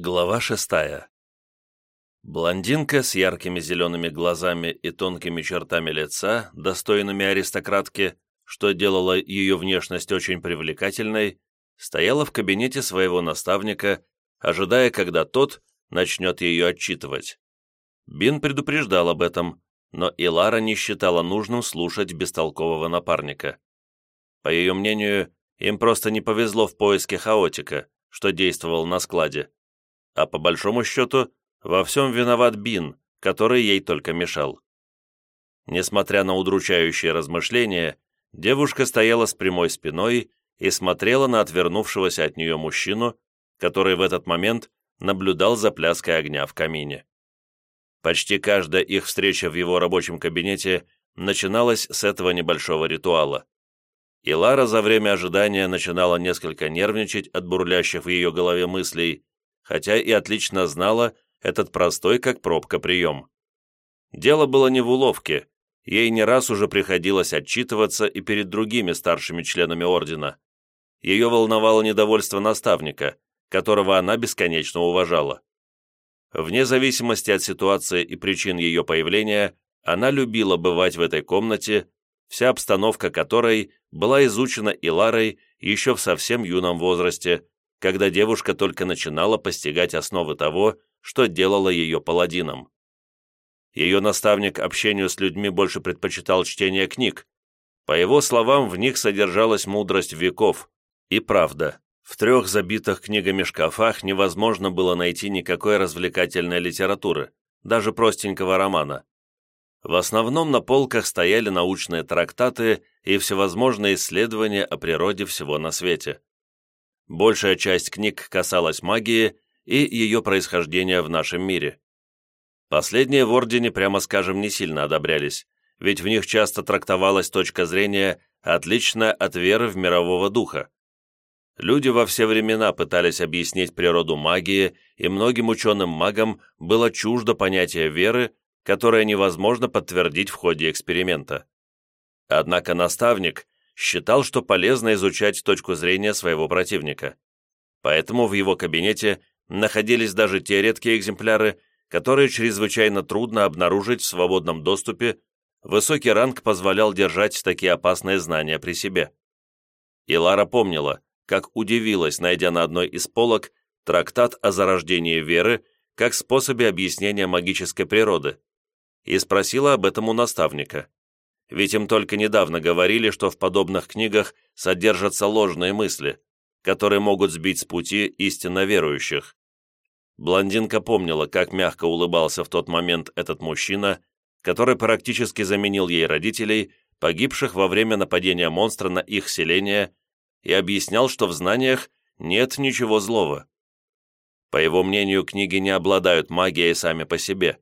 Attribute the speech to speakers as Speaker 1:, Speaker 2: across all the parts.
Speaker 1: Глава шестая. Блондинка с яркими зелеными глазами и тонкими чертами лица, достойными аристократки, что делало ее внешность очень привлекательной, стояла в кабинете своего наставника, ожидая, когда тот начнет ее отчитывать. Бин предупреждал об этом, но Илара не считала нужным слушать бестолкового напарника. По ее мнению, им просто не повезло в поиске хаотика, что действовал на складе а по большому счету во всем виноват Бин, который ей только мешал. Несмотря на удручающие размышления, девушка стояла с прямой спиной и смотрела на отвернувшегося от нее мужчину, который в этот момент наблюдал за пляской огня в камине. Почти каждая их встреча в его рабочем кабинете начиналась с этого небольшого ритуала. И Лара за время ожидания начинала несколько нервничать от бурлящих в ее голове мыслей, хотя и отлично знала этот простой как пробка прием. Дело было не в уловке, ей не раз уже приходилось отчитываться и перед другими старшими членами ордена. Ее волновало недовольство наставника, которого она бесконечно уважала. Вне зависимости от ситуации и причин ее появления, она любила бывать в этой комнате, вся обстановка которой была изучена Иларой еще в совсем юном возрасте, когда девушка только начинала постигать основы того, что делало ее паладином. Ее наставник общению с людьми больше предпочитал чтение книг. По его словам, в них содержалась мудрость веков. И правда, в трех забитых книгами шкафах невозможно было найти никакой развлекательной литературы, даже простенького романа. В основном на полках стояли научные трактаты и всевозможные исследования о природе всего на свете. Большая часть книг касалась магии и ее происхождения в нашем мире. Последние в Ордене, прямо скажем, не сильно одобрялись, ведь в них часто трактовалась точка зрения, отличная от веры в мирового духа. Люди во все времена пытались объяснить природу магии, и многим ученым-магам было чуждо понятие веры, которое невозможно подтвердить в ходе эксперимента. Однако наставник считал, что полезно изучать точку зрения своего противника. Поэтому в его кабинете находились даже те редкие экземпляры, которые чрезвычайно трудно обнаружить в свободном доступе, высокий ранг позволял держать такие опасные знания при себе. И Лара помнила, как удивилась, найдя на одной из полок трактат о зарождении веры как способе объяснения магической природы, и спросила об этом у наставника ведь им только недавно говорили, что в подобных книгах содержатся ложные мысли, которые могут сбить с пути истинно верующих. Блондинка помнила, как мягко улыбался в тот момент этот мужчина, который практически заменил ей родителей, погибших во время нападения монстра на их селение, и объяснял, что в знаниях нет ничего злого. По его мнению, книги не обладают магией сами по себе.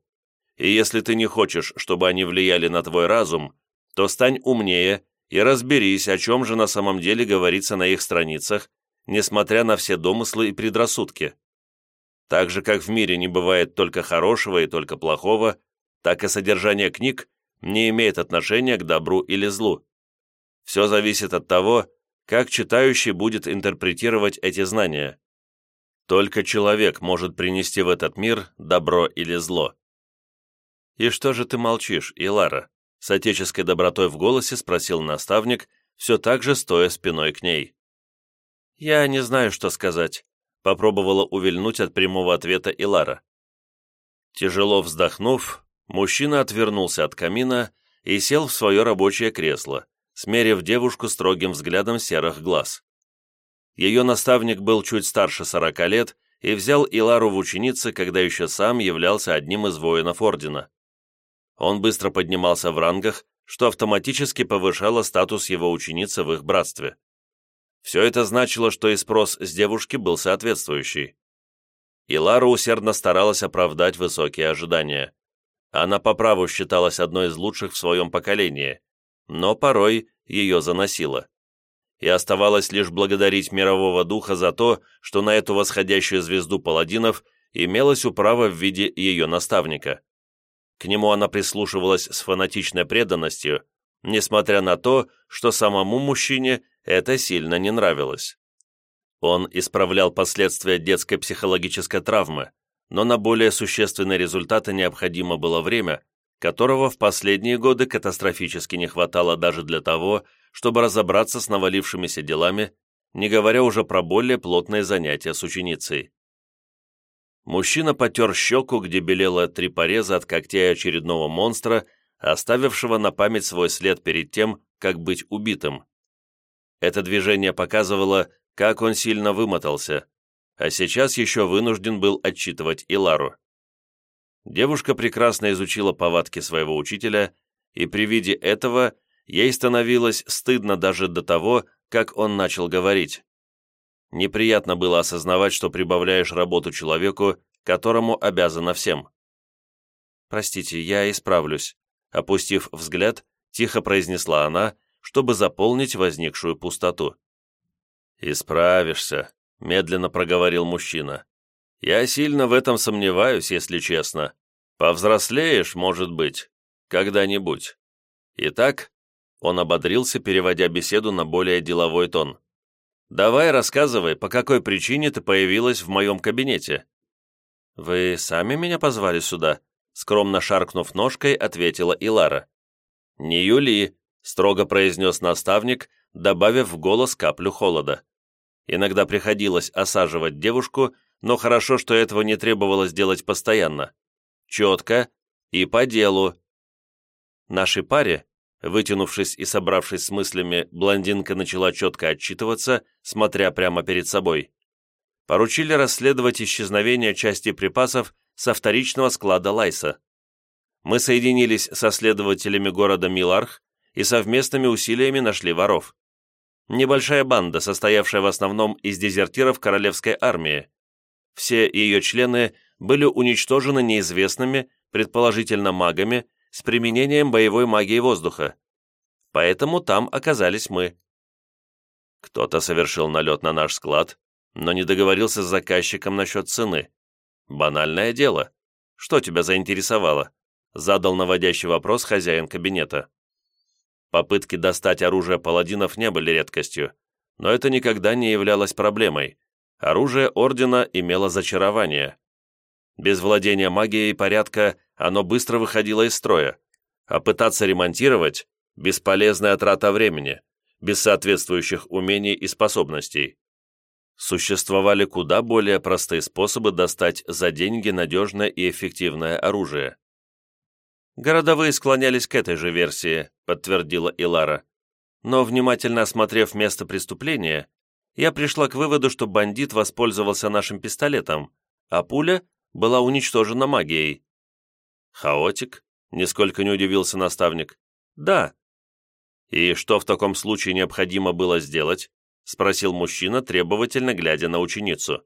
Speaker 1: И если ты не хочешь, чтобы они влияли на твой разум, то стань умнее и разберись, о чем же на самом деле говорится на их страницах, несмотря на все домыслы и предрассудки. Так же, как в мире не бывает только хорошего и только плохого, так и содержание книг не имеет отношения к добру или злу. Все зависит от того, как читающий будет интерпретировать эти знания. Только человек может принести в этот мир добро или зло. «И что же ты молчишь, Илара?» С отеческой добротой в голосе спросил наставник, все так же стоя спиной к ней. «Я не знаю, что сказать», — попробовала увильнуть от прямого ответа Илара. Тяжело вздохнув, мужчина отвернулся от камина и сел в свое рабочее кресло, смерив девушку строгим взглядом серых глаз. Ее наставник был чуть старше сорока лет и взял Илару в ученицы, когда еще сам являлся одним из воинов Ордена. Он быстро поднимался в рангах, что автоматически повышало статус его ученицы в их братстве. Все это значило, что и спрос с девушки был соответствующий. И Лара усердно старалась оправдать высокие ожидания. Она по праву считалась одной из лучших в своем поколении, но порой ее заносило. И оставалось лишь благодарить мирового духа за то, что на эту восходящую звезду паладинов имелось управа в виде ее наставника. К нему она прислушивалась с фанатичной преданностью, несмотря на то, что самому мужчине это сильно не нравилось. Он исправлял последствия детской психологической травмы, но на более существенные результаты необходимо было время, которого в последние годы катастрофически не хватало даже для того, чтобы разобраться с навалившимися делами, не говоря уже про более плотные занятия с ученицей. Мужчина потер щеку, где белело три пореза от когтей очередного монстра, оставившего на память свой след перед тем, как быть убитым. Это движение показывало, как он сильно вымотался, а сейчас еще вынужден был отчитывать Илару. Девушка прекрасно изучила повадки своего учителя, и при виде этого ей становилось стыдно даже до того, как он начал говорить. Неприятно было осознавать, что прибавляешь работу человеку, которому обязана всем. «Простите, я исправлюсь», — опустив взгляд, тихо произнесла она, чтобы заполнить возникшую пустоту. «Исправишься», — медленно проговорил мужчина. Я сильно в этом сомневаюсь, если честно. Повзрослеешь, может быть, когда-нибудь. Итак, он ободрился, переводя беседу на более деловой тон. «Давай рассказывай, по какой причине ты появилась в моем кабинете?» «Вы сами меня позвали сюда?» Скромно шаркнув ножкой, ответила Илара. «Не Юли», — строго произнес наставник, добавив в голос каплю холода. Иногда приходилось осаживать девушку, но хорошо, что этого не требовалось делать постоянно. Четко и по делу. Нашей паре, вытянувшись и собравшись с мыслями, блондинка начала четко отчитываться, смотря прямо перед собой. Поручили расследовать исчезновение части припасов со вторичного склада Лайса. Мы соединились со следователями города Миларх и совместными усилиями нашли воров. Небольшая банда, состоявшая в основном из дезертиров королевской армии, все ее члены были уничтожены неизвестными, предположительно магами, с применением боевой магии воздуха. Поэтому там оказались мы. Кто-то совершил налет на наш склад, но не договорился с заказчиком насчет цены. Банальное дело. Что тебя заинтересовало? Задал наводящий вопрос хозяин кабинета. Попытки достать оружие паладинов не были редкостью, но это никогда не являлось проблемой, Оружие Ордена имело зачарование. Без владения магией порядка оно быстро выходило из строя, а пытаться ремонтировать – бесполезная трата времени, без соответствующих умений и способностей. Существовали куда более простые способы достать за деньги надежное и эффективное оружие. Городовые склонялись к этой же версии, подтвердила Илара. Но, внимательно осмотрев место преступления, я пришла к выводу, что бандит воспользовался нашим пистолетом, а пуля была уничтожена магией. «Хаотик?» — нисколько не удивился наставник. «Да». «И что в таком случае необходимо было сделать?» — спросил мужчина, требовательно глядя на ученицу.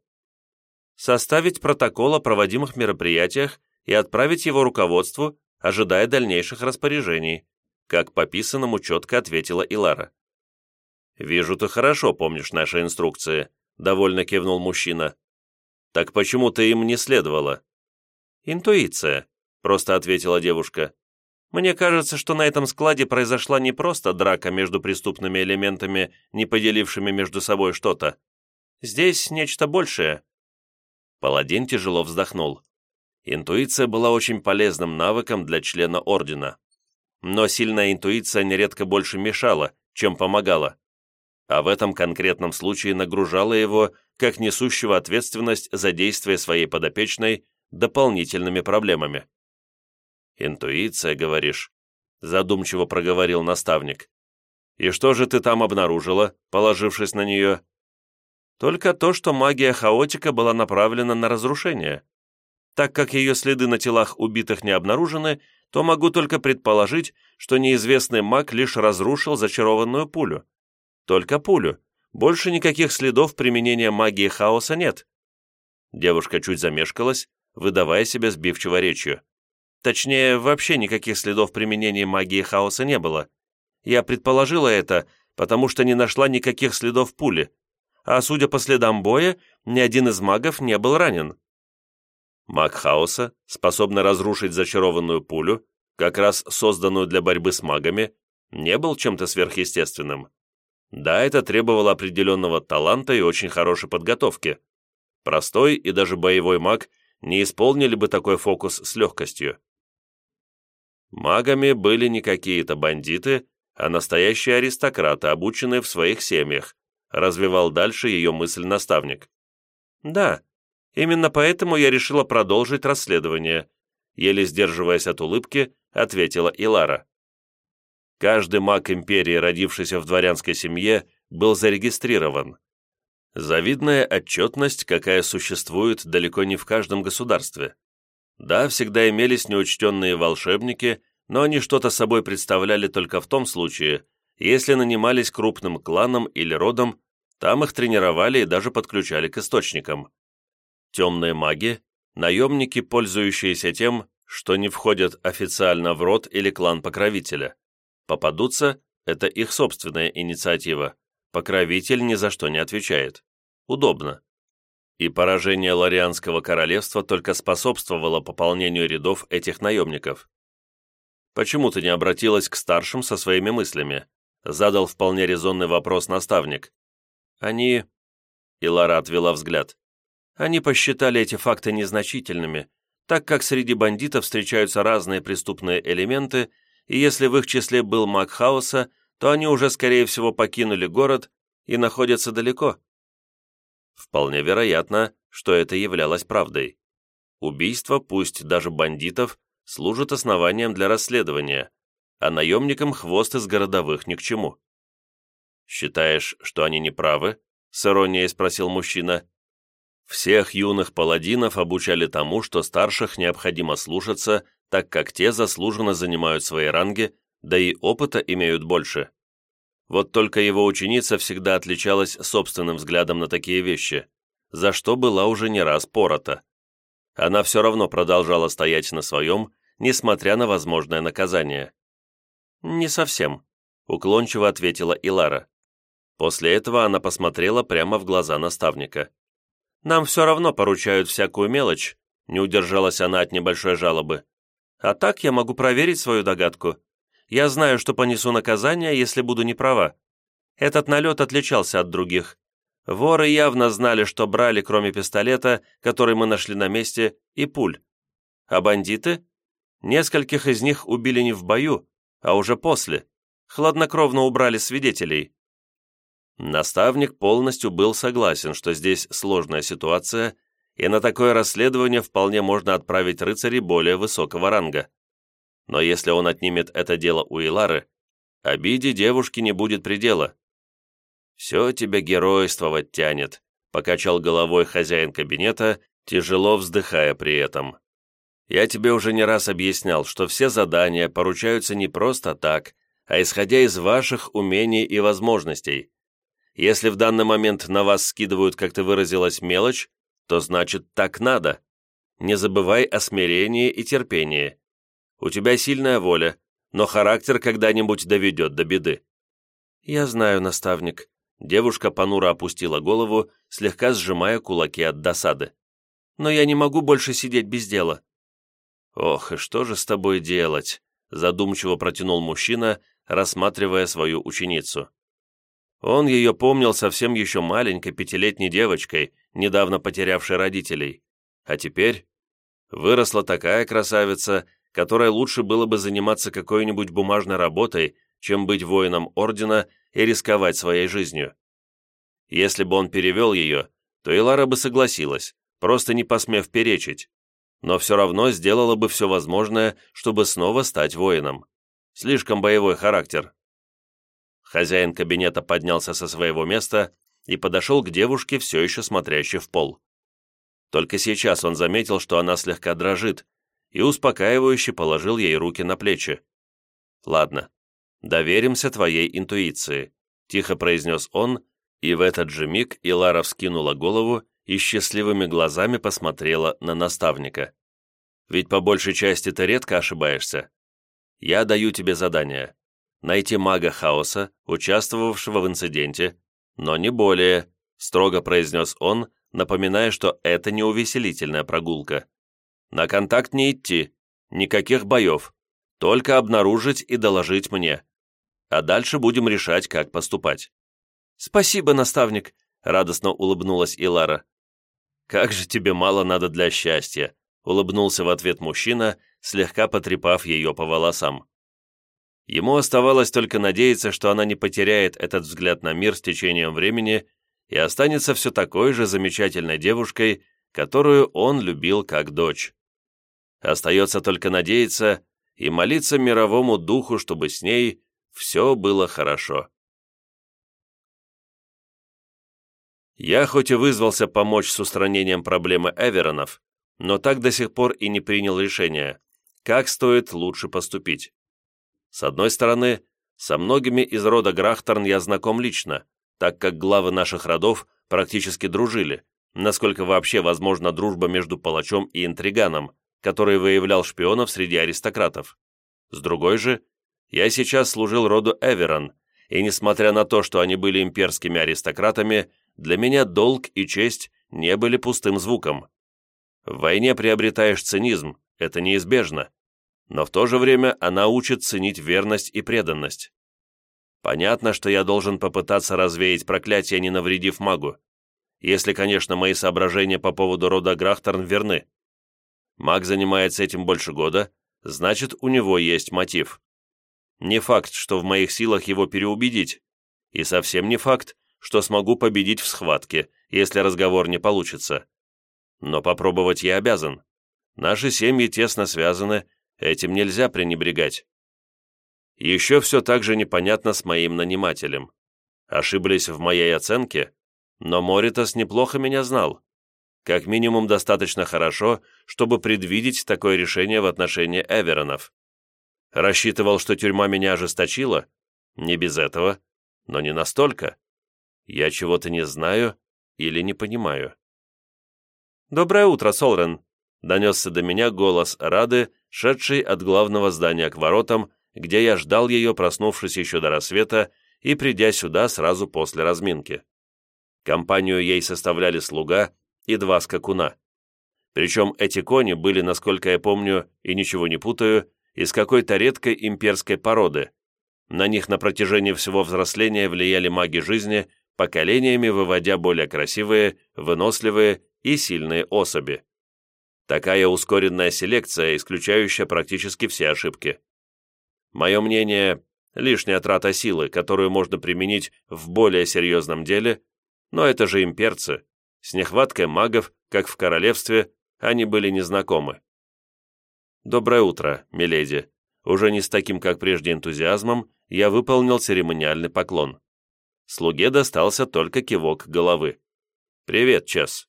Speaker 1: «Составить протокол о проводимых мероприятиях и отправить его руководству, ожидая дальнейших распоряжений», как по писанному четко ответила Илара. «Вижу, ты хорошо помнишь наши инструкции», — довольно кивнул мужчина. «Так почему ты им не следовала?» «Интуиция», — просто ответила девушка. «Мне кажется, что на этом складе произошла не просто драка между преступными элементами, не поделившими между собой что-то. Здесь нечто большее». Паладин тяжело вздохнул. Интуиция была очень полезным навыком для члена Ордена. Но сильная интуиция нередко больше мешала, чем помогала а в этом конкретном случае нагружала его, как несущего ответственность за действия своей подопечной, дополнительными проблемами. «Интуиция, говоришь?» – задумчиво проговорил наставник. «И что же ты там обнаружила, положившись на нее?» «Только то, что магия хаотика была направлена на разрушение. Так как ее следы на телах убитых не обнаружены, то могу только предположить, что неизвестный маг лишь разрушил зачарованную пулю. Только пулю. Больше никаких следов применения магии хаоса нет». Девушка чуть замешкалась, выдавая себя сбивчиво речью. Точнее, вообще никаких следов применения магии хаоса не было. Я предположила это, потому что не нашла никаких следов пули, а судя по следам боя, ни один из магов не был ранен. Маг хаоса, способный разрушить зачарованную пулю, как раз созданную для борьбы с магами, не был чем-то сверхъестественным. Да, это требовало определенного таланта и очень хорошей подготовки. Простой и даже боевой маг не исполнили бы такой фокус с легкостью. Магами были не какие-то бандиты, а настоящие аристократы, обученные в своих семьях, развивал дальше ее мысль наставник. Да, именно поэтому я решила продолжить расследование, еле сдерживаясь от улыбки, ответила Илара. Каждый маг империи, родившийся в дворянской семье, был зарегистрирован. Завидная отчетность, какая существует далеко не в каждом государстве. Да, всегда имелись неучтенные волшебники, но они что-то собой представляли только в том случае, если нанимались крупным кланом или родом, там их тренировали и даже подключали к источникам. Темные маги – наемники, пользующиеся тем, что не входят официально в род или клан покровителя. Попадутся – это их собственная инициатива. Покровитель ни за что не отвечает. Удобно. И поражение Ларианского королевства только способствовало пополнению рядов этих наемников. «Почему ты не обратилась к старшим со своими мыслями?» Задал вполне резонный вопрос наставник. «Они...» И Лара отвела взгляд. «Они посчитали эти факты незначительными, так как среди бандитов встречаются разные преступные элементы, и если в их числе был маг хаоса, то они уже, скорее всего, покинули город и находятся далеко. Вполне вероятно, что это являлось правдой. Убийство, пусть даже бандитов, служит основанием для расследования, а наемникам хвост из городовых ни к чему. «Считаешь, что они не правы?» — с иронией спросил мужчина. Всех юных паладинов обучали тому, что старших необходимо слушаться так как те заслуженно занимают свои ранги, да и опыта имеют больше. Вот только его ученица всегда отличалась собственным взглядом на такие вещи, за что была уже не раз порота. Она все равно продолжала стоять на своем, несмотря на возможное наказание. «Не совсем», — уклончиво ответила Илара. После этого она посмотрела прямо в глаза наставника. «Нам все равно поручают всякую мелочь», — не удержалась она от небольшой жалобы. А так я могу проверить свою догадку. Я знаю, что понесу наказание, если буду неправа. Этот налет отличался от других. Воры явно знали, что брали, кроме пистолета, который мы нашли на месте, и пуль. А бандиты? Нескольких из них убили не в бою, а уже после. Хладнокровно убрали свидетелей. Наставник полностью был согласен, что здесь сложная ситуация, и на такое расследование вполне можно отправить рыцарей более высокого ранга. Но если он отнимет это дело у Илары, обиде девушки не будет предела. «Все тебя геройствовать тянет», — покачал головой хозяин кабинета, тяжело вздыхая при этом. «Я тебе уже не раз объяснял, что все задания поручаются не просто так, а исходя из ваших умений и возможностей. Если в данный момент на вас скидывают, как ты выразилась, мелочь, то значит так надо. Не забывай о смирении и терпении. У тебя сильная воля, но характер когда-нибудь доведет до беды. Я знаю, наставник. Девушка понуро опустила голову, слегка сжимая кулаки от досады. Но я не могу больше сидеть без дела. Ох, и что же с тобой делать? Задумчиво протянул мужчина, рассматривая свою ученицу. Он ее помнил совсем еще маленькой пятилетней девочкой, недавно потерявшей родителей. А теперь выросла такая красавица, которой лучше было бы заниматься какой-нибудь бумажной работой, чем быть воином ордена и рисковать своей жизнью. Если бы он перевел ее, то Илара бы согласилась, просто не посмев перечить, но все равно сделала бы все возможное, чтобы снова стать воином. Слишком боевой характер. Хозяин кабинета поднялся со своего места и подошел к девушке, все еще смотрящей в пол. Только сейчас он заметил, что она слегка дрожит, и успокаивающе положил ей руки на плечи. «Ладно, доверимся твоей интуиции», — тихо произнес он, и в этот же миг Илара вскинула голову и счастливыми глазами посмотрела на наставника. «Ведь по большей части ты редко ошибаешься. Я даю тебе задание найти мага хаоса, участвовавшего в инциденте, но не более, строго произнес он, напоминая, что это не увеселительная прогулка. На контакт не идти, никаких боев, только обнаружить и доложить мне. А дальше будем решать, как поступать. «Спасибо, наставник», — радостно улыбнулась Илара. «Как же тебе мало надо для счастья», — улыбнулся в ответ мужчина, слегка потрепав ее по волосам. Ему оставалось только надеяться, что она не потеряет этот взгляд на мир с течением времени и останется все такой же замечательной девушкой, которую он любил как дочь. Остается только надеяться и молиться мировому духу, чтобы с ней все было хорошо. Я хоть и вызвался помочь с устранением проблемы Эверонов, но так до сих пор и не принял решения, как стоит лучше поступить. С одной стороны, со многими из рода Грахторн я знаком лично, так как главы наших родов практически дружили, насколько вообще возможна дружба между палачом и интриганом, который выявлял шпионов среди аристократов. С другой же, я сейчас служил роду Эверон, и несмотря на то, что они были имперскими аристократами, для меня долг и честь не были пустым звуком. В войне приобретаешь цинизм, это неизбежно, но в то же время она учит ценить верность и преданность. Понятно, что я должен попытаться развеять проклятие, не навредив магу. Если, конечно, мои соображения по поводу рода Грахторн верны. Маг занимается этим больше года, значит, у него есть мотив. Не факт, что в моих силах его переубедить, и совсем не факт, что смогу победить в схватке, если разговор не получится. Но попробовать я обязан. Наши семьи тесно связаны, этим нельзя пренебрегать. Еще все так же непонятно с моим нанимателем. Ошиблись в моей оценке, но Моритас неплохо меня знал. Как минимум достаточно хорошо, чтобы предвидеть такое решение в отношении Эверонов. Рассчитывал, что тюрьма меня ожесточила? Не без этого, но не настолько. Я чего-то не знаю или не понимаю. «Доброе утро, Солрен!» — донесся до меня голос Рады, шедший от главного здания к воротам, где я ждал ее, проснувшись еще до рассвета и придя сюда сразу после разминки. Компанию ей составляли слуга и два скакуна. Причем эти кони были, насколько я помню, и ничего не путаю, из какой-то редкой имперской породы. На них на протяжении всего взросления влияли маги жизни, поколениями выводя более красивые, выносливые и сильные особи. Такая ускоренная селекция, исключающая практически все ошибки. Мое мнение – лишняя трата силы, которую можно применить в более серьезном деле, но это же имперцы. С нехваткой магов, как в королевстве, они были незнакомы. «Доброе утро, миледи». Уже не с таким, как прежде, энтузиазмом, я выполнил церемониальный поклон. Слуге достался только кивок головы. «Привет, Чес».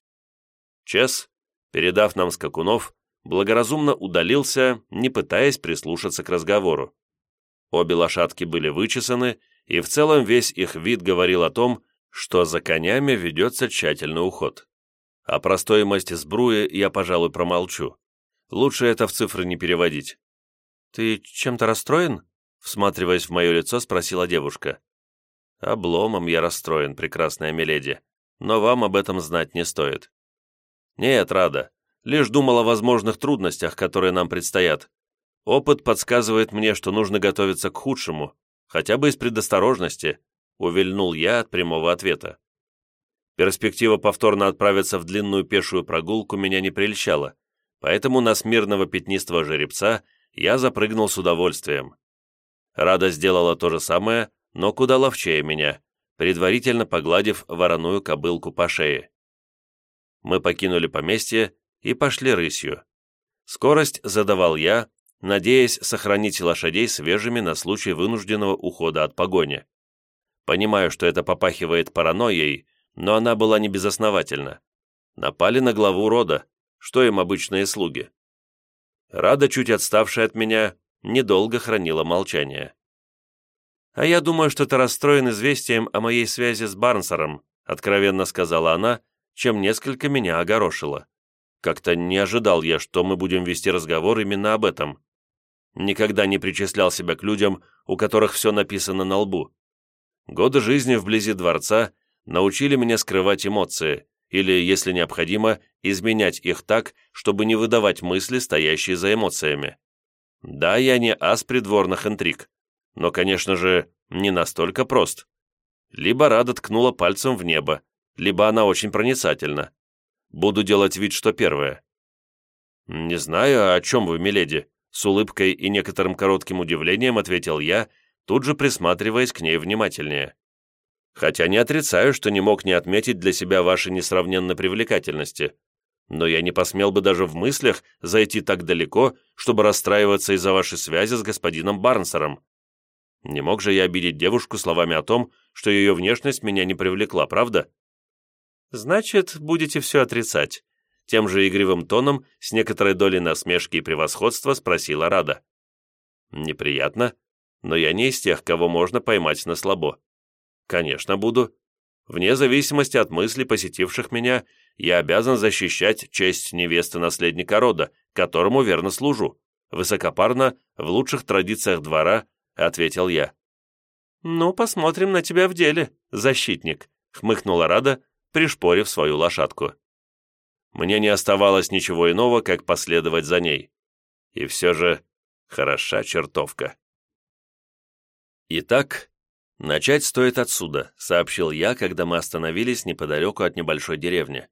Speaker 1: Чес, передав нам скакунов, благоразумно удалился, не пытаясь прислушаться к разговору. Обе лошадки были вычесаны, и в целом весь их вид говорил о том, что за конями ведется тщательный уход. А про стоимость сбруи я, пожалуй, промолчу. Лучше это в цифры не переводить. «Ты чем-то расстроен?» Всматриваясь в мое лицо, спросила девушка. «Обломом я расстроен, прекрасная миледи, но вам об этом знать не стоит». «Нет, Рада, лишь думал о возможных трудностях, которые нам предстоят. Опыт подсказывает мне, что нужно готовиться к худшему, хотя бы из предосторожности, увильнул я от прямого ответа. Перспектива повторно отправиться в длинную пешую прогулку меня не прельщала, поэтому на смирного пятнистого жеребца я запрыгнул с удовольствием. Рада сделала то же самое, но куда ловчее меня, предварительно погладив вороную кобылку по шее. Мы покинули поместье и пошли рысью. Скорость задавал я, надеясь сохранить лошадей свежими на случай вынужденного ухода от погони. Понимаю, что это попахивает паранойей, но она была не безосновательна. Напали на главу рода, что им обычные слуги. Рада, чуть отставшая от меня, недолго хранила молчание. «А я думаю, что ты расстроен известием о моей связи с Барнсером», откровенно сказала она, чем несколько меня огорошила. Как-то не ожидал я, что мы будем вести разговор именно об этом. Никогда не причислял себя к людям, у которых все написано на лбу. Годы жизни вблизи дворца научили меня скрывать эмоции, или, если необходимо, изменять их так, чтобы не выдавать мысли, стоящие за эмоциями. Да, я не ас придворных интриг, но, конечно же, не настолько прост. Либо Рада ткнула пальцем в небо, либо она очень проницательна. Буду делать вид, что первое. «Не знаю, о чем вы, миледи», — с улыбкой и некоторым коротким удивлением ответил я, тут же присматриваясь к ней внимательнее. «Хотя не отрицаю, что не мог не отметить для себя вашей несравненной привлекательности. Но я не посмел бы даже в мыслях зайти так далеко, чтобы расстраиваться из-за вашей связи с господином Барнсером. Не мог же я обидеть девушку словами о том, что ее внешность меня не привлекла, правда? Значит, будете все отрицать. Тем же игривым тоном, с некоторой долей насмешки и превосходства, спросила Рада. Неприятно, но я не из тех, кого можно поймать на слабо. Конечно, буду. Вне зависимости от мыслей, посетивших меня, я обязан защищать честь невесты наследника рода, которому верно служу. Высокопарно, в лучших традициях двора, — ответил я. «Ну, посмотрим на тебя в деле, защитник», — хмыкнула Рада, пришпорив свою лошадку. Мне не оставалось ничего иного, как последовать за ней. И все же хороша чертовка. «Итак, начать стоит отсюда», — сообщил я, когда мы остановились неподалеку от небольшой деревни.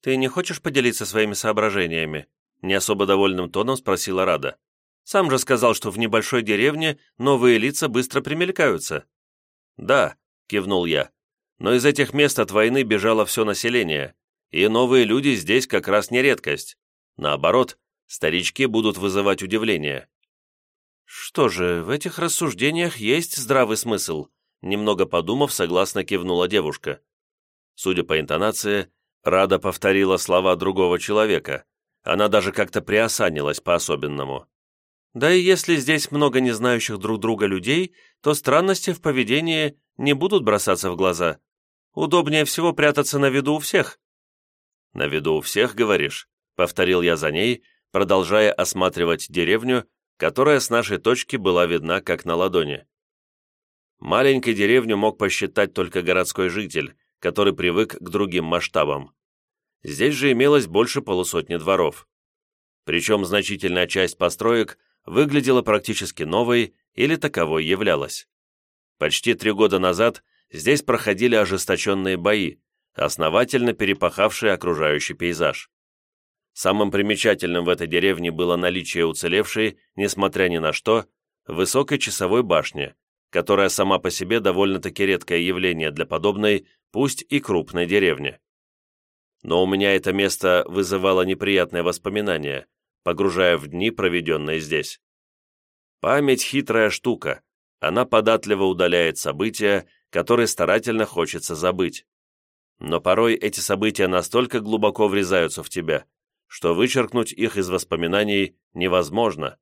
Speaker 1: «Ты не хочешь поделиться своими соображениями?» — не особо довольным тоном спросила Рада. Сам же сказал, что в небольшой деревне новые лица быстро примелькаются». «Да», — кивнул я, — «но из этих мест от войны бежало все население, и новые люди здесь как раз не редкость. Наоборот, старички будут вызывать удивление». «Что же, в этих рассуждениях есть здравый смысл», немного подумав, согласно кивнула девушка. Судя по интонации, Рада повторила слова другого человека. Она даже как-то приосанилась по-особенному. Да и если здесь много не знающих друг друга людей, то странности в поведении не будут бросаться в глаза. Удобнее всего прятаться на виду у всех». «На виду у всех, говоришь?» — повторил я за ней, продолжая осматривать деревню, которая с нашей точки была видна как на ладони. Маленькой деревню мог посчитать только городской житель, который привык к другим масштабам. Здесь же имелось больше полусотни дворов. Причем значительная часть построек – выглядела практически новой или таковой являлась. Почти три года назад здесь проходили ожесточенные бои, основательно перепахавшие окружающий пейзаж. Самым примечательным в этой деревне было наличие уцелевшей, несмотря ни на что, высокой часовой башни, которая сама по себе довольно-таки редкое явление для подобной, пусть и крупной деревни. Но у меня это место вызывало неприятные воспоминания, погружая в дни, проведенные здесь. Память – хитрая штука, она податливо удаляет события, которые старательно хочется забыть. Но порой эти события настолько глубоко врезаются в тебя, что вычеркнуть их из воспоминаний невозможно.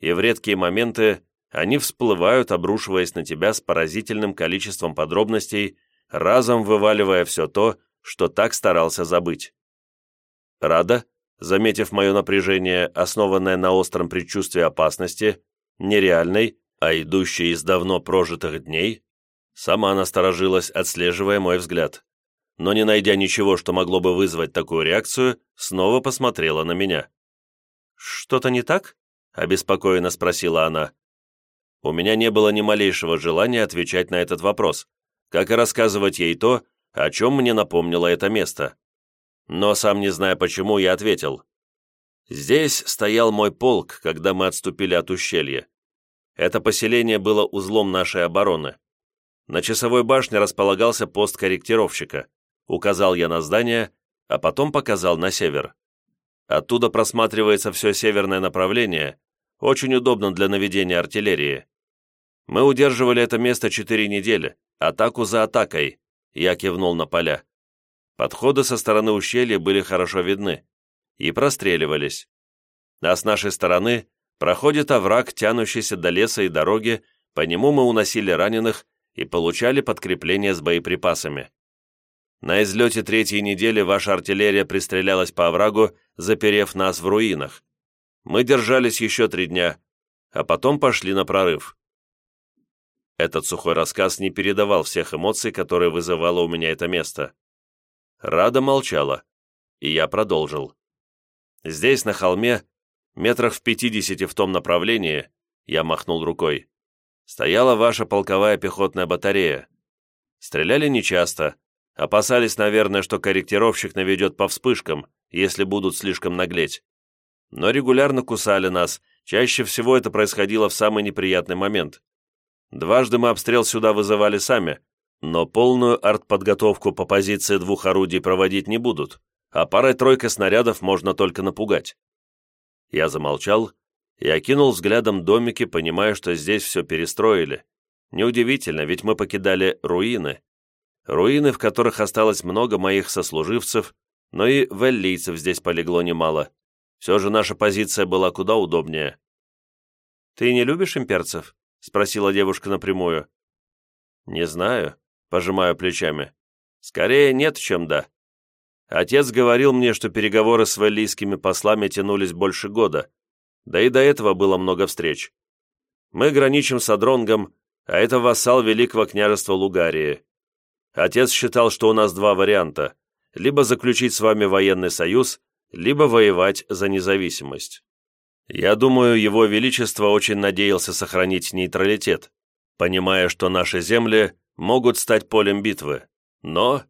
Speaker 1: И в редкие моменты они всплывают, обрушиваясь на тебя с поразительным количеством подробностей, разом вываливая все то, что так старался забыть. Рада, заметив мое напряжение, основанное на остром предчувствии опасности, нереальной, а идущей из давно прожитых дней, сама насторожилась, отслеживая мой взгляд, но, не найдя ничего, что могло бы вызвать такую реакцию, снова посмотрела на меня. «Что-то не так?» — обеспокоенно спросила она. У меня не было ни малейшего желания отвечать на этот вопрос, как и рассказывать ей то, о чем мне напомнило это место. Но сам не зная почему, я ответил. Здесь стоял мой полк, когда мы отступили от ущелья. Это поселение было узлом нашей обороны. На часовой башне располагался пост корректировщика. Указал я на здание, а потом показал на север. Оттуда просматривается все северное направление, очень удобно для наведения артиллерии. Мы удерживали это место четыре недели, атаку за атакой, я кивнул на поля. Подходы со стороны ущелья были хорошо видны и простреливались. А с нашей стороны проходит овраг, тянущийся до леса и дороги, по нему мы уносили раненых и получали подкрепление с боеприпасами. На излете третьей недели ваша артиллерия пристрелялась по оврагу, заперев нас в руинах. Мы держались еще три дня, а потом пошли на прорыв. Этот сухой рассказ не передавал всех эмоций, которые вызывало у меня это место. Рада молчала, и я продолжил. Здесь, на холме, метрах в пятидесяти в том направлении, я махнул рукой, стояла ваша полковая пехотная батарея. Стреляли нечасто. Опасались, наверное, что корректировщик наведет по вспышкам, если будут слишком наглеть. Но регулярно кусали нас, чаще всего это происходило в самый неприятный момент. Дважды мы обстрел сюда вызывали сами, но полную артподготовку по позиции двух орудий проводить не будут, а парой-тройкой снарядов можно только напугать. Я замолчал и окинул взглядом домики, понимая, что здесь все перестроили. Неудивительно, ведь мы покидали руины. Руины, в которых осталось много моих сослуживцев, но и валлийцев здесь полегло немало. Все же наша позиция была куда удобнее. «Ты не любишь имперцев?» — спросила девушка напрямую. «Не знаю», — пожимаю плечами. «Скорее нет, чем да. Отец говорил мне, что переговоры с валлийскими послами тянулись больше года, да и до этого было много встреч. Мы граничим с Адронгом, а это вассал Великого княжества Лугарии. Отец считал, что у нас два варианта – либо заключить с вами военный союз, либо воевать за независимость. Я думаю, Его Величество очень надеялся сохранить нейтралитет, понимая, что наши земли могут стать полем битвы, но,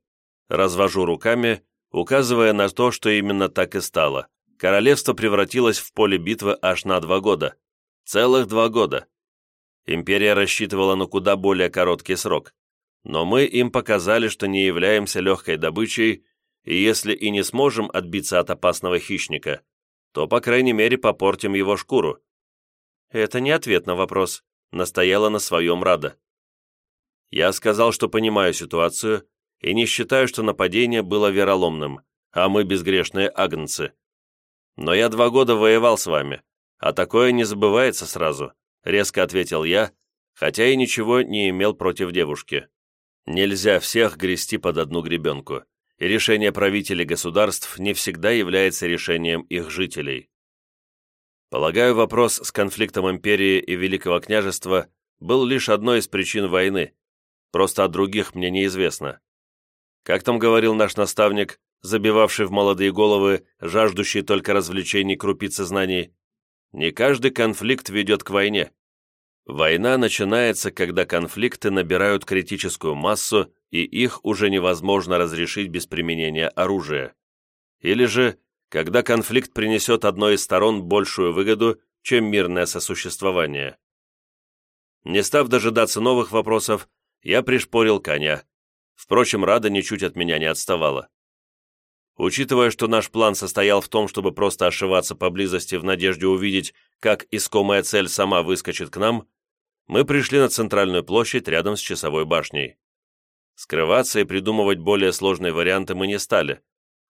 Speaker 1: развожу руками, указывая на то, что именно так и стало. Королевство превратилось в поле битвы аж на два года. Целых два года. Империя рассчитывала на куда более короткий срок. Но мы им показали, что не являемся легкой добычей, и если и не сможем отбиться от опасного хищника, то, по крайней мере, попортим его шкуру. Это не ответ на вопрос, настояла на своем Рада. Я сказал, что понимаю ситуацию и не считаю, что нападение было вероломным, а мы безгрешные агнцы. Но я два года воевал с вами, а такое не забывается сразу, резко ответил я, хотя и ничего не имел против девушки. Нельзя всех грести под одну гребенку, и решение правителей государств не всегда является решением их жителей. Полагаю, вопрос с конфликтом империи и Великого княжества был лишь одной из причин войны, просто о других мне неизвестно. Как там говорил наш наставник, забивавший в молодые головы, жаждущие только развлечений крупицы знаний, не каждый конфликт ведет к войне. Война начинается, когда конфликты набирают критическую массу, и их уже невозможно разрешить без применения оружия. Или же, когда конфликт принесет одной из сторон большую выгоду, чем мирное сосуществование. Не став дожидаться новых вопросов, я пришпорил коня. Впрочем, Рада ничуть от меня не отставала. Учитывая, что наш план состоял в том, чтобы просто ошиваться поблизости в надежде увидеть, как искомая цель сама выскочит к нам, мы пришли на центральную площадь рядом с часовой башней. Скрываться и придумывать более сложные варианты мы не стали,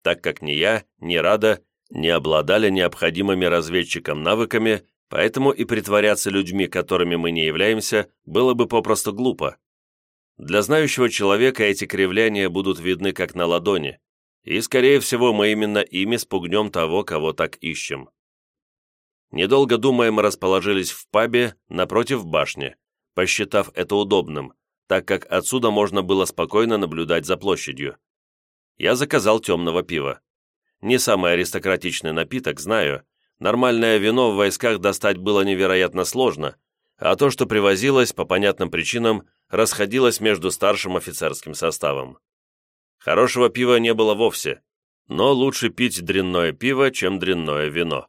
Speaker 1: так как ни я, ни Рада не обладали необходимыми разведчикам навыками, поэтому и притворяться людьми, которыми мы не являемся, было бы попросту глупо. Для знающего человека эти кривляния будут видны как на ладони, и, скорее всего, мы именно ими спугнем того, кого так ищем. Недолго думая, мы расположились в пабе напротив башни, посчитав это удобным, так как отсюда можно было спокойно наблюдать за площадью. Я заказал темного пива. Не самый аристократичный напиток, знаю. Нормальное вино в войсках достать было невероятно сложно, а то, что привозилось, по понятным причинам, расходилось между старшим офицерским составом. Хорошего пива не было вовсе, но лучше пить дрянное пиво, чем дрянное вино.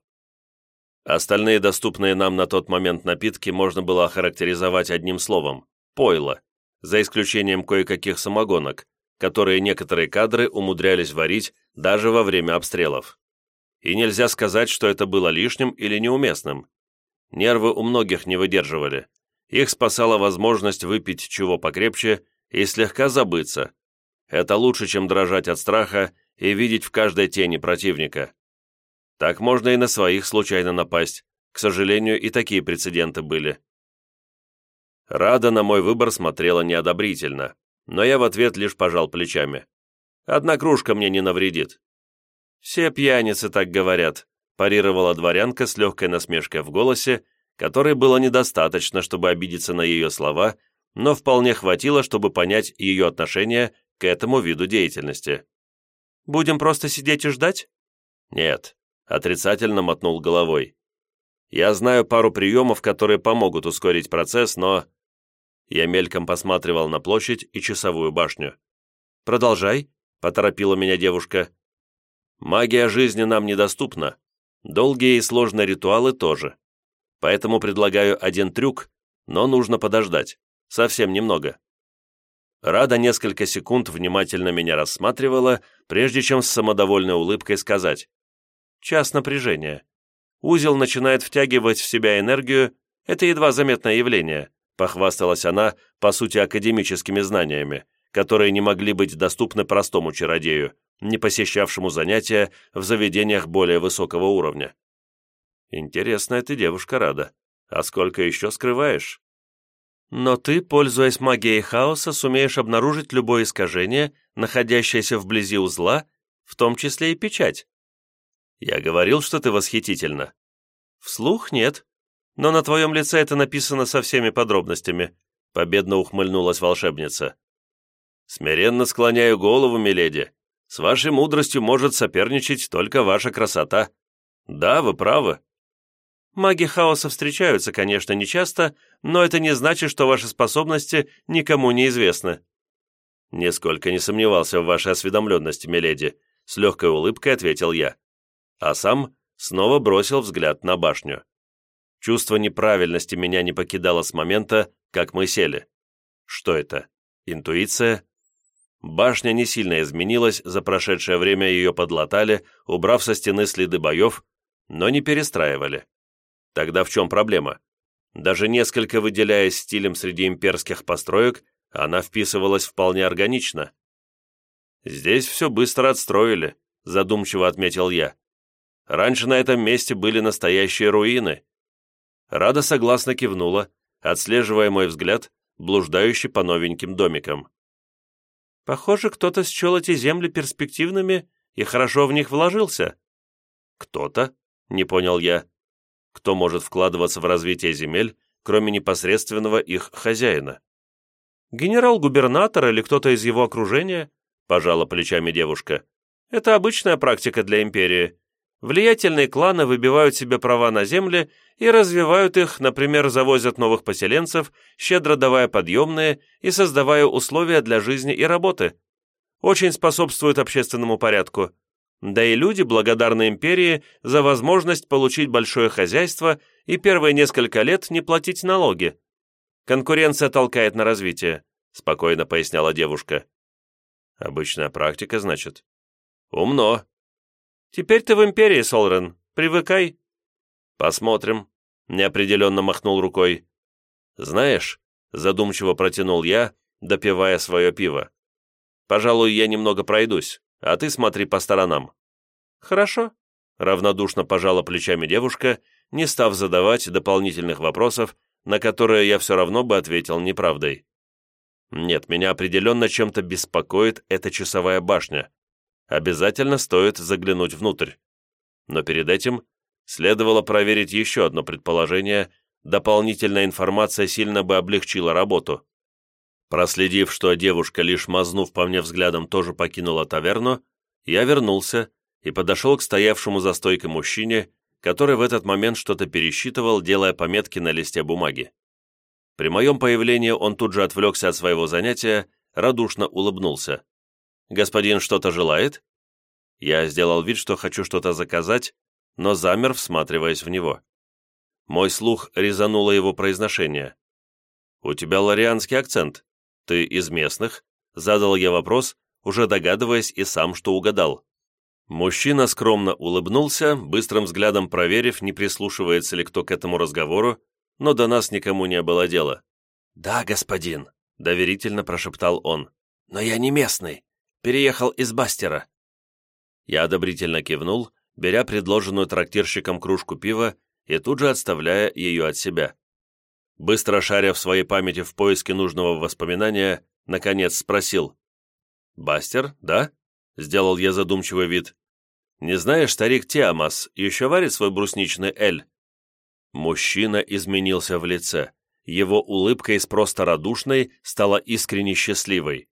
Speaker 1: Остальные доступные нам на тот момент напитки можно было охарактеризовать одним словом – пойло, за исключением кое-каких самогонок, которые некоторые кадры умудрялись варить даже во время обстрелов. И нельзя сказать, что это было лишним или неуместным. Нервы у многих не выдерживали. Их спасала возможность выпить чего покрепче и слегка забыться, это лучше, чем дрожать от страха и видеть в каждой тени противника. Так можно и на своих случайно напасть. К сожалению, и такие прецеденты были. Рада на мой выбор смотрела неодобрительно, но я в ответ лишь пожал плечами. Одна кружка мне не навредит. «Все пьяницы так говорят», парировала дворянка с легкой насмешкой в голосе, которой было недостаточно, чтобы обидеться на ее слова, но вполне хватило, чтобы понять ее отношение к этому виду деятельности. «Будем просто сидеть и ждать?» «Нет», — отрицательно мотнул головой. «Я знаю пару приемов, которые помогут ускорить процесс, но...» Я мельком посматривал на площадь и часовую башню. «Продолжай», — поторопила меня девушка. «Магия жизни нам недоступна. Долгие и сложные ритуалы тоже. Поэтому предлагаю один трюк, но нужно подождать. Совсем немного». Рада несколько секунд внимательно меня рассматривала, прежде чем с самодовольной улыбкой сказать. «Час напряжения. Узел начинает втягивать в себя энергию, это едва заметное явление похвасталась она, по сути, академическими знаниями, которые не могли быть доступны простому чародею, не посещавшему занятия в заведениях более высокого уровня. «Интересная ты девушка, Рада. А сколько еще скрываешь?» «Но ты, пользуясь магией хаоса, сумеешь обнаружить любое искажение, находящееся вблизи узла, в том числе и печать». «Я говорил, что ты восхитительна». «Вслух нет», но на твоем лице это написано со всеми подробностями», — победно ухмыльнулась волшебница. «Смиренно склоняю голову, миледи. С вашей мудростью может соперничать только ваша красота. Да, вы правы». «Маги хаоса встречаются, конечно, нечасто, но это не значит, что ваши способности никому не известны». «Нисколько не сомневался в вашей осведомленности, миледи», — с легкой улыбкой ответил я. А сам снова бросил взгляд на башню. Чувство неправильности меня не покидало с момента, как мы сели. Что это? Интуиция? Башня не сильно изменилась, за прошедшее время ее подлатали, убрав со стены следы боев, но не перестраивали. Тогда в чем проблема? Даже несколько выделяясь стилем среди имперских построек, она вписывалась вполне органично. «Здесь все быстро отстроили», — задумчиво отметил я. «Раньше на этом месте были настоящие руины, Рада согласно кивнула, отслеживая мой взгляд, блуждающий по новеньким домикам. «Похоже, кто-то счел эти земли перспективными и хорошо в них вложился». «Кто-то?» — не понял я. «Кто может вкладываться в развитие земель, кроме непосредственного их хозяина?»
Speaker 2: «Генерал-губернатор или кто-то из его окружения?» — пожала плечами девушка. «Это обычная практика для империи. Влиятельные кланы выбивают себе права на земли и развивают их, например, завозят новых поселенцев, щедро давая подъемные и создавая условия для жизни и работы. Очень способствует общественному порядку. Да и люди благодарны империи за возможность получить большое хозяйство и первые несколько лет не платить налоги. Конкуренция толкает на развитие, спокойно поясняла девушка.
Speaker 1: Обычная практика, значит. Умно,
Speaker 2: Теперь ты в империи, Солрен. Привыкай».
Speaker 1: «Посмотрим», — неопределенно махнул рукой. «Знаешь», — задумчиво протянул я, допивая свое пиво. «Пожалуй, я немного пройдусь, а ты смотри по сторонам».
Speaker 2: «Хорошо», —
Speaker 1: равнодушно пожала плечами девушка, не став задавать дополнительных вопросов, на которые я все равно бы ответил неправдой. Нет, меня определенно чем-то беспокоит эта часовая башня обязательно стоит заглянуть внутрь. Но перед этим следовало проверить еще одно предположение, дополнительная информация сильно бы облегчила работу. Проследив, что девушка, лишь мазнув по мне взглядом, тоже покинула таверну, я вернулся и подошел к стоявшему за стойкой мужчине, который в этот момент что-то пересчитывал, делая пометки на листе бумаги. При моем появлении он тут же отвлекся от своего занятия, радушно улыбнулся. «Господин что-то желает?» Я сделал вид, что хочу что-то заказать, но замер, всматриваясь в него. Мой слух резануло его произношение. «У тебя ларианский акцент. Ты из местных?» Задал я вопрос, уже догадываясь и сам, что угадал. Мужчина скромно улыбнулся, быстрым взглядом проверив, не прислушивается ли кто к этому разговору, но до нас никому не было дела.
Speaker 3: «Да, господин», —
Speaker 1: доверительно прошептал он.
Speaker 3: «Но я не местный. Переехал из Бастера».
Speaker 1: Я одобрительно кивнул, беря предложенную трактирщиком кружку пива и тут же отставляя ее от себя. Быстро шаря в своей памяти в поиске нужного воспоминания, наконец спросил. «Бастер, да?» — сделал я задумчивый вид. «Не знаешь, старик Тиамас еще варит свой брусничный эль?» Мужчина изменился в лице. Его улыбка из просто радушной стала искренне счастливой.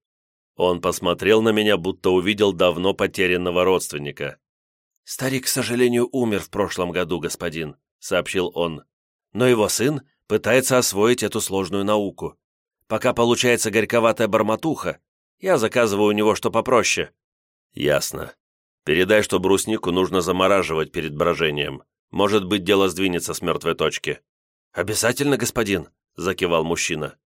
Speaker 1: Он посмотрел на меня, будто увидел давно потерянного родственника.
Speaker 3: «Старик, к сожалению, умер в прошлом году, господин», — сообщил он. «Но его сын пытается освоить эту сложную науку. пока получается горьковатая барматуха, я заказываю у него что попроще».
Speaker 1: «Ясно. Передай, что бруснику нужно замораживать перед брожением. Может быть, дело сдвинется с мертвой точки».
Speaker 3: «Обязательно, господин», — закивал мужчина.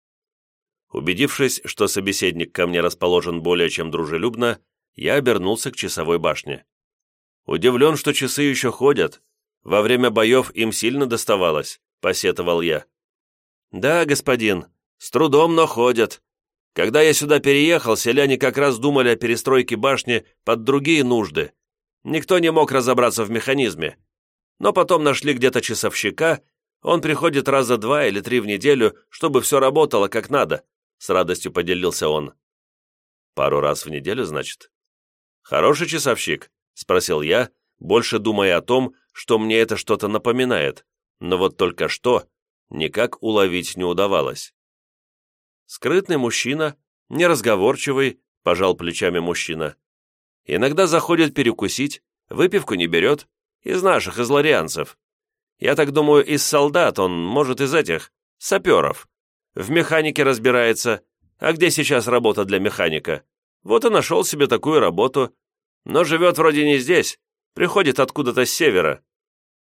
Speaker 1: Убедившись, что собеседник ко мне расположен более чем дружелюбно, я обернулся к часовой башне. Удивлен, что часы еще ходят. Во время боев им сильно доставалось, посетовал я.
Speaker 3: Да, господин, с трудом, но ходят. Когда я сюда переехал, селяне как раз думали о перестройке башни под другие нужды. Никто не мог разобраться в механизме. Но потом нашли где-то часовщика, он приходит раза два или три в неделю, чтобы все работало как надо с радостью поделился он.
Speaker 1: «Пару раз в неделю, значит?» «Хороший часовщик?» — спросил я, больше думая о том, что мне это что-то напоминает, но вот только что никак уловить не удавалось.
Speaker 3: Скрытный мужчина, неразговорчивый, пожал плечами мужчина. Иногда заходит перекусить, выпивку не берет, из наших, из ларианцев. Я так думаю, из солдат он, может, из этих, саперов в механике разбирается. А где сейчас работа для механика? Вот и нашел себе такую работу. Но живет вроде не здесь, приходит откуда-то с севера».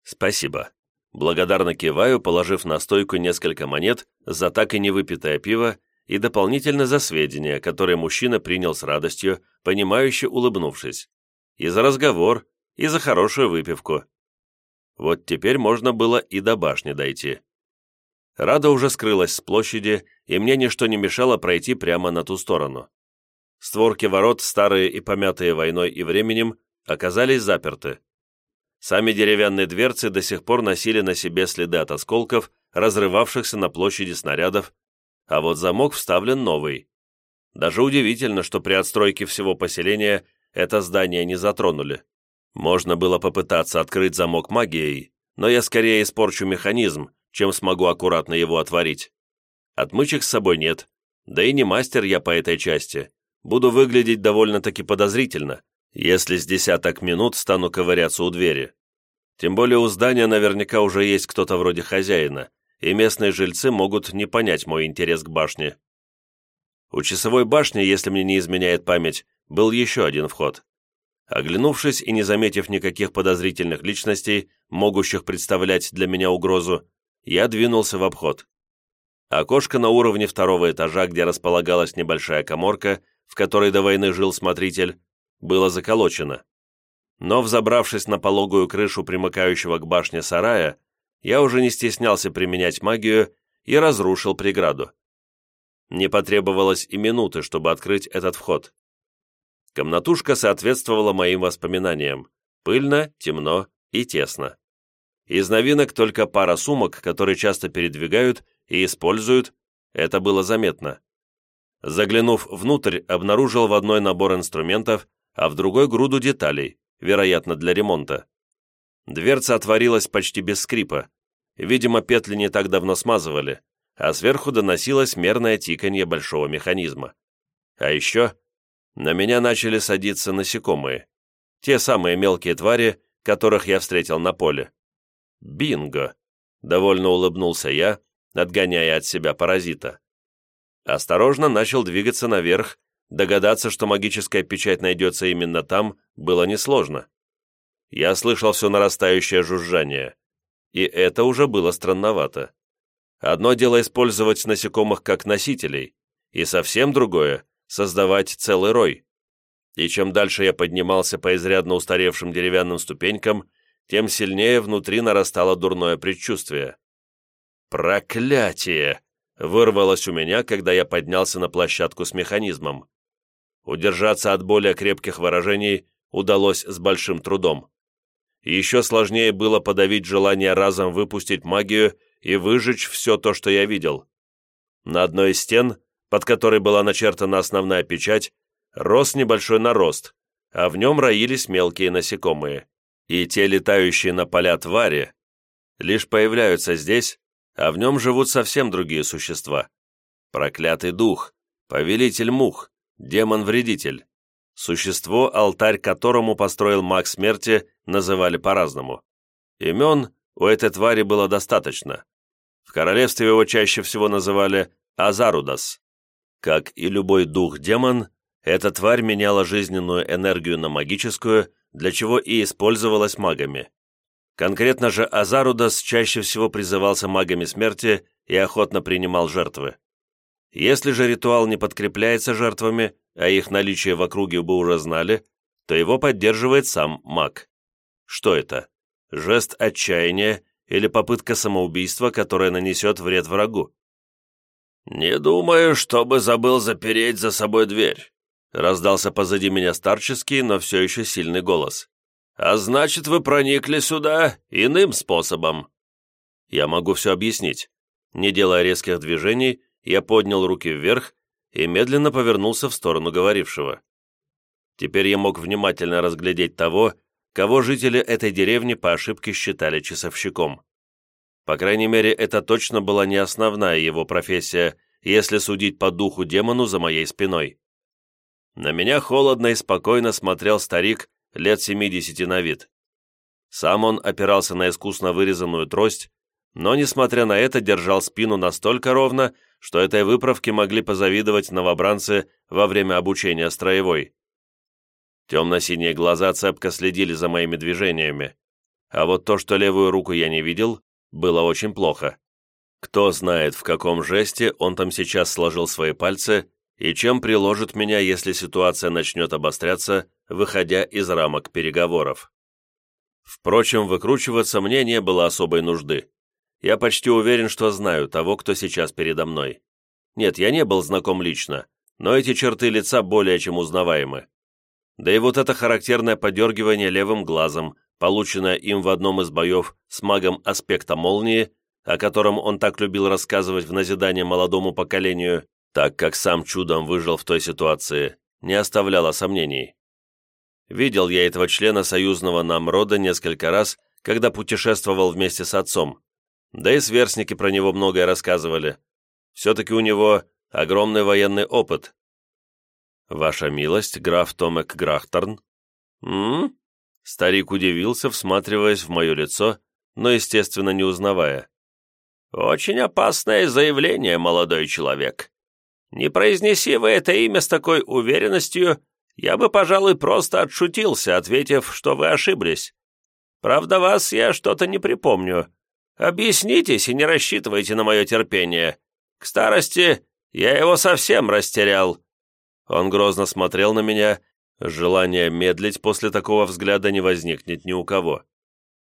Speaker 1: «Спасибо». Благодарно киваю, положив на стойку несколько монет за так и не выпитое пиво и дополнительно за сведения, которые мужчина принял с радостью, понимающе улыбнувшись. И за разговор, и за хорошую выпивку. Вот теперь можно было и до башни дойти. Рада уже скрылась с площади, и мне ничто не мешало пройти прямо на ту сторону. Створки ворот, старые и помятые войной и временем, оказались заперты. Сами деревянные дверцы до сих пор носили на себе следы от осколков, разрывавшихся на площади снарядов, а вот замок вставлен новый. Даже удивительно, что при отстройке всего поселения это здание не затронули. Можно было попытаться открыть замок магией, но я скорее испорчу механизм, чем смогу аккуратно его отворить. Отмычек с собой нет, да и не мастер я по этой части. Буду выглядеть довольно-таки подозрительно, если с десяток минут стану ковыряться у двери. Тем более у здания наверняка уже есть кто-то вроде хозяина, и местные жильцы могут не понять мой интерес к башне. У часовой башни, если мне не изменяет память, был еще один вход. Оглянувшись и не заметив никаких подозрительных личностей, могущих представлять для меня угрозу, я двинулся в обход. Окошко на уровне второго этажа, где располагалась небольшая коморка, в которой до войны жил смотритель, было заколочено. Но, взобравшись на пологую крышу примыкающего к башне сарая, я уже не стеснялся применять магию и разрушил преграду. Не потребовалось и минуты, чтобы открыть этот вход. Комнатушка соответствовала моим воспоминаниям. Пыльно, темно и тесно. Из новинок только пара сумок, которые часто передвигают и используют, это было заметно. Заглянув внутрь, обнаружил в одной набор инструментов, а в другой груду деталей, вероятно, для ремонта. Дверца отворилась почти без скрипа. Видимо, петли не так давно смазывали, а сверху доносилось мерное тиканье большого механизма. А еще на меня начали садиться насекомые. Те самые мелкие твари, которых я встретил на поле. «Бинго!» — довольно улыбнулся я, отгоняя от себя паразита. Осторожно начал двигаться наверх, догадаться, что магическая печать найдется именно там, было несложно. Я слышал все нарастающее жужжание, и это уже было странновато. Одно дело использовать насекомых как носителей, и совсем другое — создавать целый рой. И чем дальше я поднимался по изрядно устаревшим деревянным ступенькам, тем сильнее внутри нарастало дурное предчувствие. «Проклятие!» — вырвалось у меня, когда я поднялся на площадку с механизмом. Удержаться от более крепких выражений удалось с большим трудом. Еще сложнее было подавить желание разом выпустить магию и выжечь все то, что я видел. На одной из стен, под которой была начертана основная печать, рос небольшой нарост, а в нем роились мелкие насекомые и те летающие на поля твари лишь появляются здесь, а в нем живут совсем другие существа. Проклятый дух, повелитель мух, демон-вредитель. Существо, алтарь которому построил маг смерти, называли по-разному. Имен у этой твари было достаточно. В королевстве его чаще всего называли Азарудас. Как и любой дух-демон, эта тварь меняла жизненную энергию на магическую, для чего и использовалась магами. Конкретно же Азарудас чаще всего призывался магами смерти и охотно принимал жертвы. Если же ритуал не подкрепляется жертвами, а их наличие в округе бы уже знали, то его поддерживает сам маг. Что это? Жест отчаяния или попытка самоубийства, которая нанесет вред врагу? «Не думаю, чтобы забыл запереть за собой дверь», раздался позади меня старческий, но все еще сильный голос. «А значит, вы проникли сюда иным способом». Я могу все объяснить. Не делая резких движений, я поднял руки вверх и медленно повернулся в сторону говорившего. Теперь я мог внимательно разглядеть того, кого жители этой деревни по ошибке считали часовщиком. По крайней мере, это точно была не основная его профессия, если судить по духу демону за моей спиной. На меня холодно и спокойно смотрел старик лет 70 на вид. Сам он опирался на искусно вырезанную трость, но, несмотря на это, держал спину настолько ровно, что этой выправке могли позавидовать новобранцы во время обучения строевой. Темно-синие глаза цепко следили за моими движениями, а вот то, что левую руку я не видел, было очень плохо. Кто знает, в каком жесте он там сейчас сложил свои пальцы и чем приложит меня, если ситуация начнет обостряться, выходя из рамок переговоров. Впрочем, выкручиваться мне не было особой нужды. Я почти уверен, что знаю того, кто сейчас передо мной. Нет, я не был знаком лично, но эти черты лица более чем узнаваемы. Да и вот это характерное подергивание левым глазом, полученное им в одном из боев с магом аспекта молнии, о котором он так любил рассказывать в назидание молодому поколению, так как сам чудом выжил в той ситуации, не оставляло сомнений. Видел я этого члена союзного нам рода несколько раз, когда путешествовал вместе с отцом, да и сверстники про него многое рассказывали. Все-таки у него огромный военный опыт. «Ваша милость, граф Томек Грахторн?» «М?», Старик удивился, всматриваясь в мое лицо, но, естественно, не узнавая. «Очень опасное заявление, молодой человек. Не произнеси вы это имя с такой уверенностью, я бы, пожалуй, просто отшутился, ответив, что вы ошиблись. Правда, вас я что-то не припомню, Объяснитесь и не рассчитывайте на мое терпение. К старости я его совсем растерял». Он грозно смотрел на меня, желание медлить после такого взгляда не возникнет ни у кого.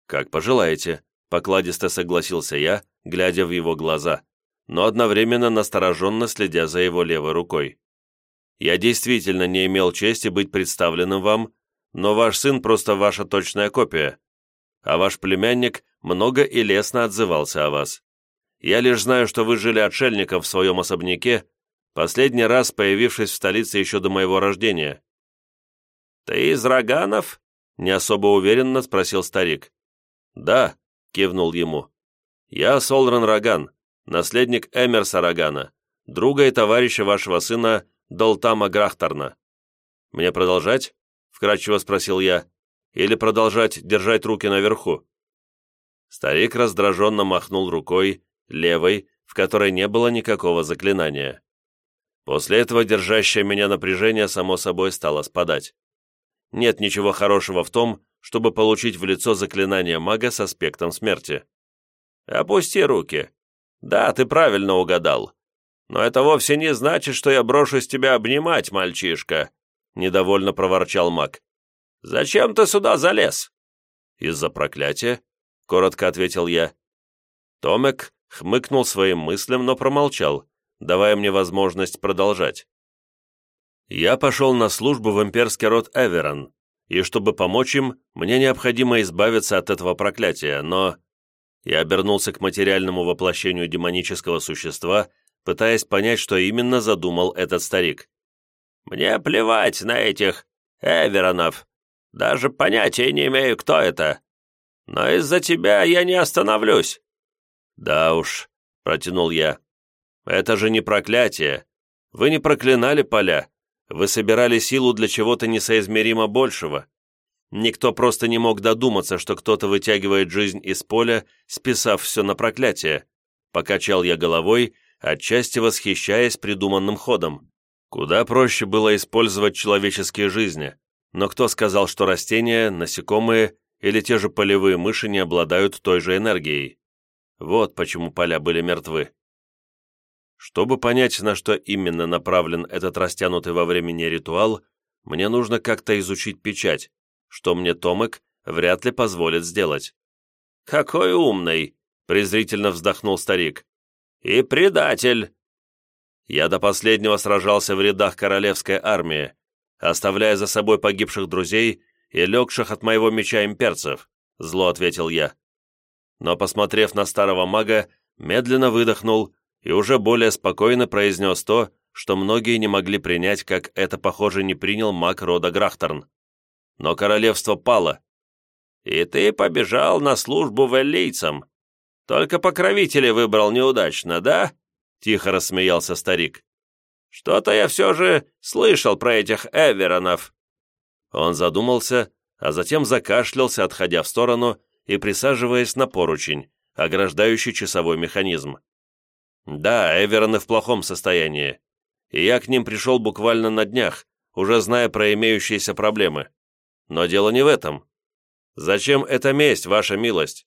Speaker 1: «Как пожелаете», — покладисто согласился я, глядя в его глаза, но одновременно настороженно следя за его левой рукой. «Я действительно не имел чести быть представленным вам, но ваш сын просто ваша точная копия а ваш племянник много и лестно отзывался о вас. Я лишь знаю, что вы жили отшельником в своем особняке, последний раз появившись в столице еще до моего рождения». «Ты из Роганов?» — не особо уверенно спросил старик. «Да», — кивнул ему. «Я Солран Роган, наследник Эмерса Рогана, друга и товарища вашего сына Долтама Грахтарна. Мне продолжать?» — вкратчиво спросил я или продолжать держать руки наверху?» Старик раздраженно махнул рукой, левой, в которой не было никакого заклинания. После этого держащее меня напряжение само собой стало спадать. Нет ничего хорошего в том, чтобы получить в лицо заклинание мага с аспектом смерти. «Опусти руки. Да, ты правильно угадал. Но это вовсе не значит, что я брошусь тебя обнимать, мальчишка», — недовольно проворчал маг. «Зачем ты сюда залез?» «Из-за проклятия», — коротко ответил я. Томек хмыкнул своим мыслям, но промолчал, давая мне возможность продолжать. «Я пошел на службу в имперский род Эверон, и чтобы помочь им, мне необходимо избавиться от этого проклятия, но...» Я обернулся к материальному воплощению демонического существа, пытаясь понять, что именно задумал этот старик. «Мне плевать на этих Эверонов», даже понятия не имею, кто это. Но из-за тебя я не остановлюсь». «Да уж», — протянул я. «Это же не проклятие. Вы не проклинали поля. Вы собирали силу для чего-то несоизмеримо большего. Никто просто не мог додуматься, что кто-то вытягивает жизнь из поля, списав все на проклятие. Покачал я головой,
Speaker 3: отчасти восхищаясь придуманным ходом. Куда проще было использовать человеческие жизни, но кто сказал, что растения, насекомые или те же полевые мыши не обладают той же энергией? Вот почему поля были мертвы. Чтобы понять, на что именно направлен этот растянутый во времени ритуал, мне нужно как-то изучить печать, что мне Томек вряд ли позволит сделать. «Какой умный!» — презрительно вздохнул старик. «И предатель!» Я до последнего сражался в рядах королевской армии, оставляя за собой погибших друзей и легших от моего меча имперцев, зло ответил я. Но, посмотрев на старого мага, медленно выдохнул и уже более спокойно произнес то, что многие не могли принять, как это, похоже, не принял маг рода Грахторн. Но королевство пало. И ты побежал на службу веллийцам. Только покровителей выбрал неудачно, да? Тихо рассмеялся старик. Что-то я все же слышал про этих Эверонов. Он задумался, а затем закашлялся, отходя в сторону и присаживаясь на поручень, ограждающий часовой механизм. Да, Эвероны в плохом состоянии и я к ним пришел буквально на днях, уже зная про имеющиеся проблемы. Но дело не в этом. Зачем эта месть, ваша милость?»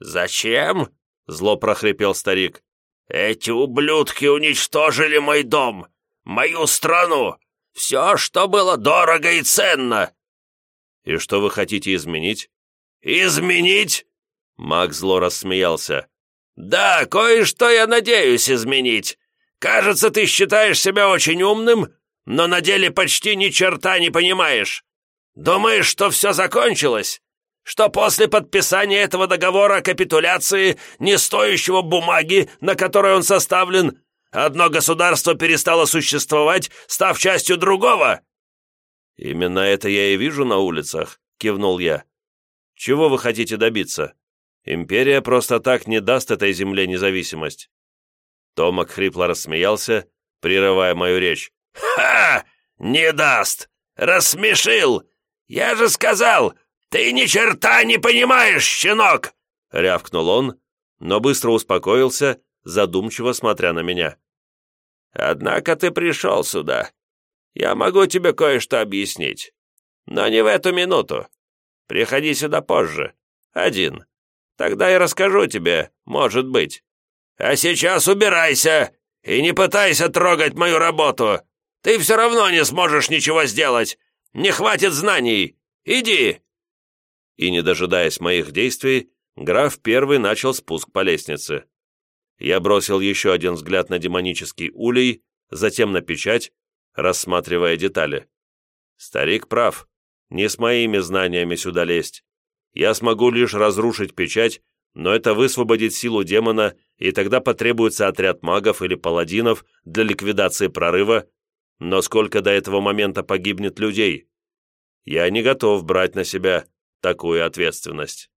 Speaker 2: «Зачем?» — зло прохрипел старик.
Speaker 3: «Эти ублюдки уничтожили мой дом, мою страну, все, что было дорого и ценно!»
Speaker 2: «И что вы хотите изменить?»
Speaker 3: «Изменить?»
Speaker 2: Маг зло рассмеялся.
Speaker 3: «Да, кое-что я надеюсь изменить. Кажется, ты считаешь себя очень умным, но на деле почти ни черта не понимаешь. Думаешь, что все закончилось? Что после подписания этого договора о капитуляции, не стоящего бумаги, на которой он составлен, одно государство перестало существовать, став частью другого?»
Speaker 2: «Именно это я и вижу на улицах», — кивнул я. «Чего вы хотите добиться? Империя просто так не даст этой земле независимость». Томак хрипло рассмеялся, прерывая мою речь.
Speaker 3: «Ха! Не даст! Рассмешил! Я же сказал, ты ни черта не понимаешь, щенок!»
Speaker 2: Рявкнул он, но быстро успокоился, задумчиво смотря на меня.
Speaker 3: «Однако ты пришел сюда. Я могу тебе кое-что объяснить. Но не в эту минуту. Приходи сюда позже. Один. Тогда я расскажу тебе, может быть. А сейчас убирайся и не пытайся трогать мою работу. Ты все равно не сможешь ничего сделать. Не хватит знаний. Иди!»
Speaker 2: И, не дожидаясь моих действий, граф первый начал спуск по лестнице. Я бросил еще один взгляд на демонический улей, затем на печать, рассматривая детали. Старик прав, не с моими знаниями сюда лезть. Я смогу лишь разрушить печать но это высвободит силу демона, и тогда потребуется отряд магов или паладинов для ликвидации прорыва, но сколько до этого момента погибнет людей? Я не готов брать на себя такую ответственность.